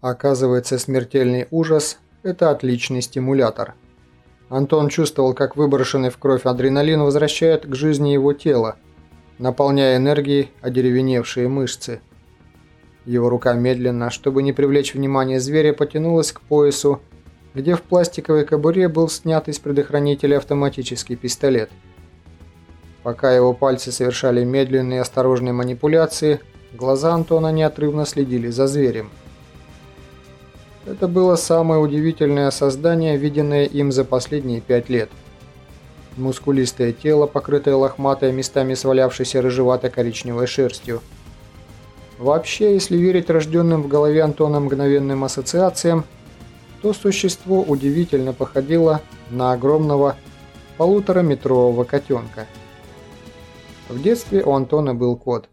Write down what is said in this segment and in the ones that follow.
Оказывается, смертельный ужас – это отличный стимулятор. Антон чувствовал, как выброшенный в кровь адреналин возвращает к жизни его тело, наполняя энергией одеревеневшие мышцы. Его рука медленно, чтобы не привлечь внимание зверя, потянулась к поясу, где в пластиковой кобуре был снят из предохранителя автоматический пистолет. Пока его пальцы совершали медленные и осторожные манипуляции, глаза Антона неотрывно следили за зверем. Это было самое удивительное создание, виденное им за последние пять лет. Мускулистое тело, покрытое лохматой, местами свалявшейся рыжевато-коричневой шерстью. Вообще, если верить рожденным в голове Антона мгновенным ассоциациям, то существо удивительно походило на огромного полутораметрового котенка. В детстве у Антона был кот.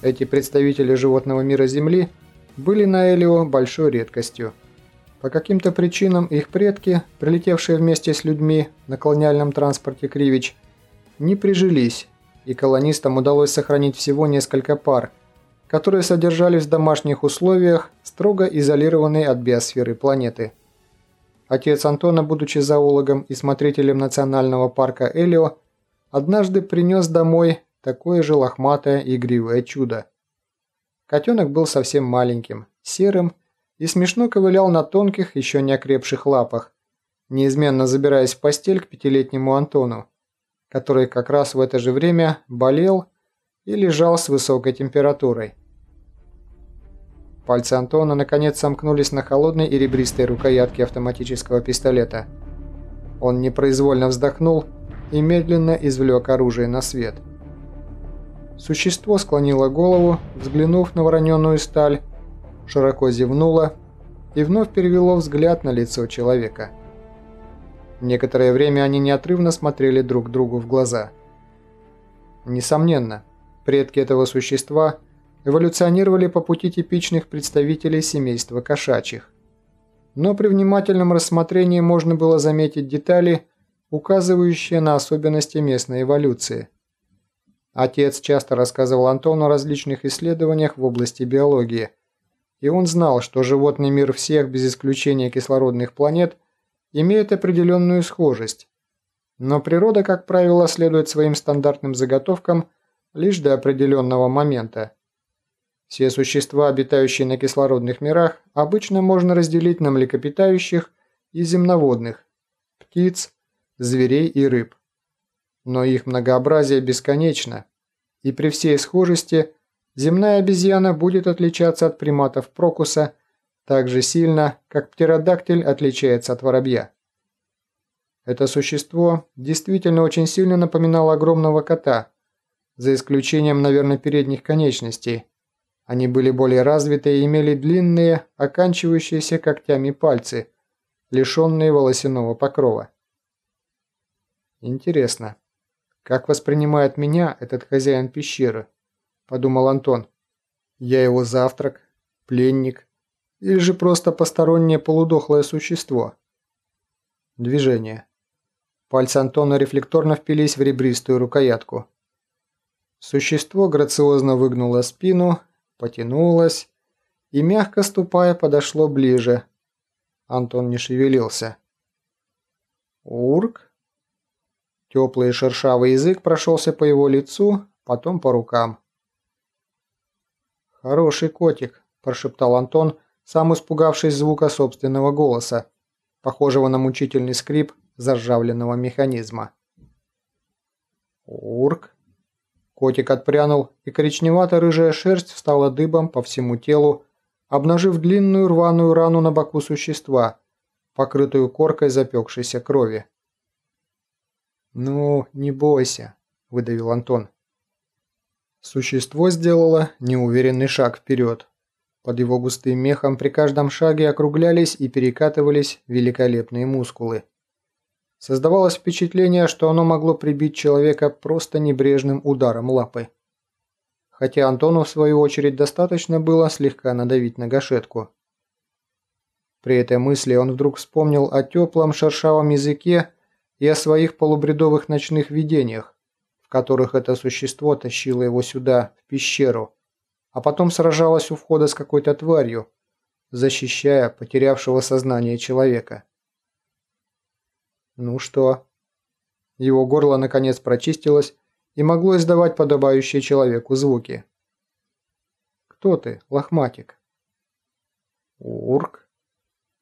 Эти представители животного мира Земли – были на Элио большой редкостью. По каким-то причинам их предки, прилетевшие вместе с людьми на колониальном транспорте Кривич, не прижились, и колонистам удалось сохранить всего несколько пар, которые содержались в домашних условиях, строго изолированные от биосферы планеты. Отец Антона, будучи зоологом и смотрителем национального парка Элио, однажды принес домой такое же лохматое игривое чудо. Котенок был совсем маленьким, серым и смешно ковылял на тонких, еще не окрепших лапах, неизменно забираясь в постель к пятилетнему Антону, который как раз в это же время болел и лежал с высокой температурой. Пальцы Антона наконец сомкнулись на холодной и ребристой рукоятке автоматического пистолета. Он непроизвольно вздохнул и медленно извлек оружие на свет – Существо склонило голову, взглянув на вороненую сталь, широко зевнуло и вновь перевело взгляд на лицо человека. Некоторое время они неотрывно смотрели друг другу в глаза. Несомненно, предки этого существа эволюционировали по пути типичных представителей семейства кошачьих. Но при внимательном рассмотрении можно было заметить детали, указывающие на особенности местной эволюции – Отец часто рассказывал Антону о различных исследованиях в области биологии, и он знал, что животный мир всех, без исключения кислородных планет, имеет определенную схожесть. Но природа, как правило, следует своим стандартным заготовкам лишь до определенного момента. Все существа, обитающие на кислородных мирах, обычно можно разделить на млекопитающих и земноводных, птиц, зверей и рыб но их многообразие бесконечно, и при всей схожести земная обезьяна будет отличаться от приматов Прокуса так же сильно, как птеродактиль отличается от воробья. Это существо действительно очень сильно напоминало огромного кота, за исключением, наверное, передних конечностей. Они были более развиты и имели длинные, оканчивающиеся когтями пальцы, лишенные волосяного покрова. Интересно, «Как воспринимает меня этот хозяин пещеры?» – подумал Антон. «Я его завтрак, пленник или же просто постороннее полудохлое существо?» Движение. Пальцы Антона рефлекторно впились в ребристую рукоятку. Существо грациозно выгнуло спину, потянулось и, мягко ступая, подошло ближе. Антон не шевелился. «Урк?» Теплый шершавый язык прошелся по его лицу, потом по рукам. «Хороший котик», – прошептал Антон, сам испугавшись звука собственного голоса, похожего на мучительный скрип заржавленного механизма. «Урк!» Котик отпрянул, и коричневато-рыжая шерсть встала дыбом по всему телу, обнажив длинную рваную рану на боку существа, покрытую коркой запекшейся крови. «Ну, не бойся», – выдавил Антон. Существо сделало неуверенный шаг вперед. Под его густым мехом при каждом шаге округлялись и перекатывались великолепные мускулы. Создавалось впечатление, что оно могло прибить человека просто небрежным ударом лапы. Хотя Антону, в свою очередь, достаточно было слегка надавить на гашетку. При этой мысли он вдруг вспомнил о теплом шершавом языке, и о своих полубредовых ночных видениях, в которых это существо тащило его сюда, в пещеру, а потом сражалось у входа с какой-то тварью, защищая потерявшего сознание человека. Ну что? Его горло наконец прочистилось и могло издавать подобающие человеку звуки. «Кто ты, лохматик?» «Урк».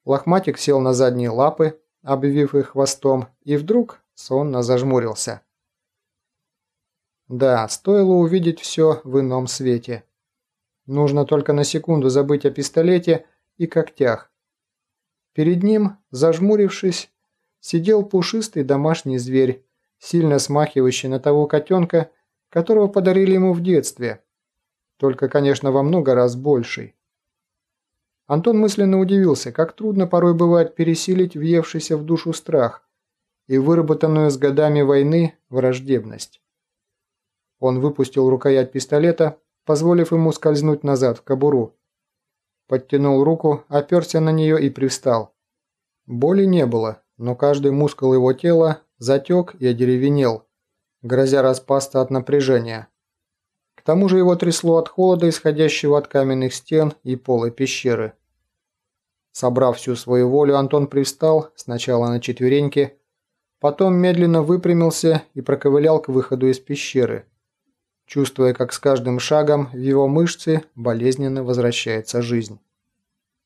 Лохматик сел на задние лапы, обвив их хвостом, и вдруг сонно зажмурился. Да, стоило увидеть все в ином свете. Нужно только на секунду забыть о пистолете и когтях. Перед ним, зажмурившись, сидел пушистый домашний зверь, сильно смахивающий на того котенка, которого подарили ему в детстве. Только, конечно, во много раз больший. Антон мысленно удивился, как трудно порой бывает пересилить въевшийся в душу страх и выработанную с годами войны враждебность. Он выпустил рукоять пистолета, позволив ему скользнуть назад в кобуру. Подтянул руку, оперся на нее и привстал. Боли не было, но каждый мускул его тела затек и одеревенел, грозя распасться от напряжения. К тому же его трясло от холода, исходящего от каменных стен и пола пещеры. Собрав всю свою волю, Антон привстал, сначала на четвереньки, потом медленно выпрямился и проковылял к выходу из пещеры, чувствуя, как с каждым шагом в его мышцы болезненно возвращается жизнь.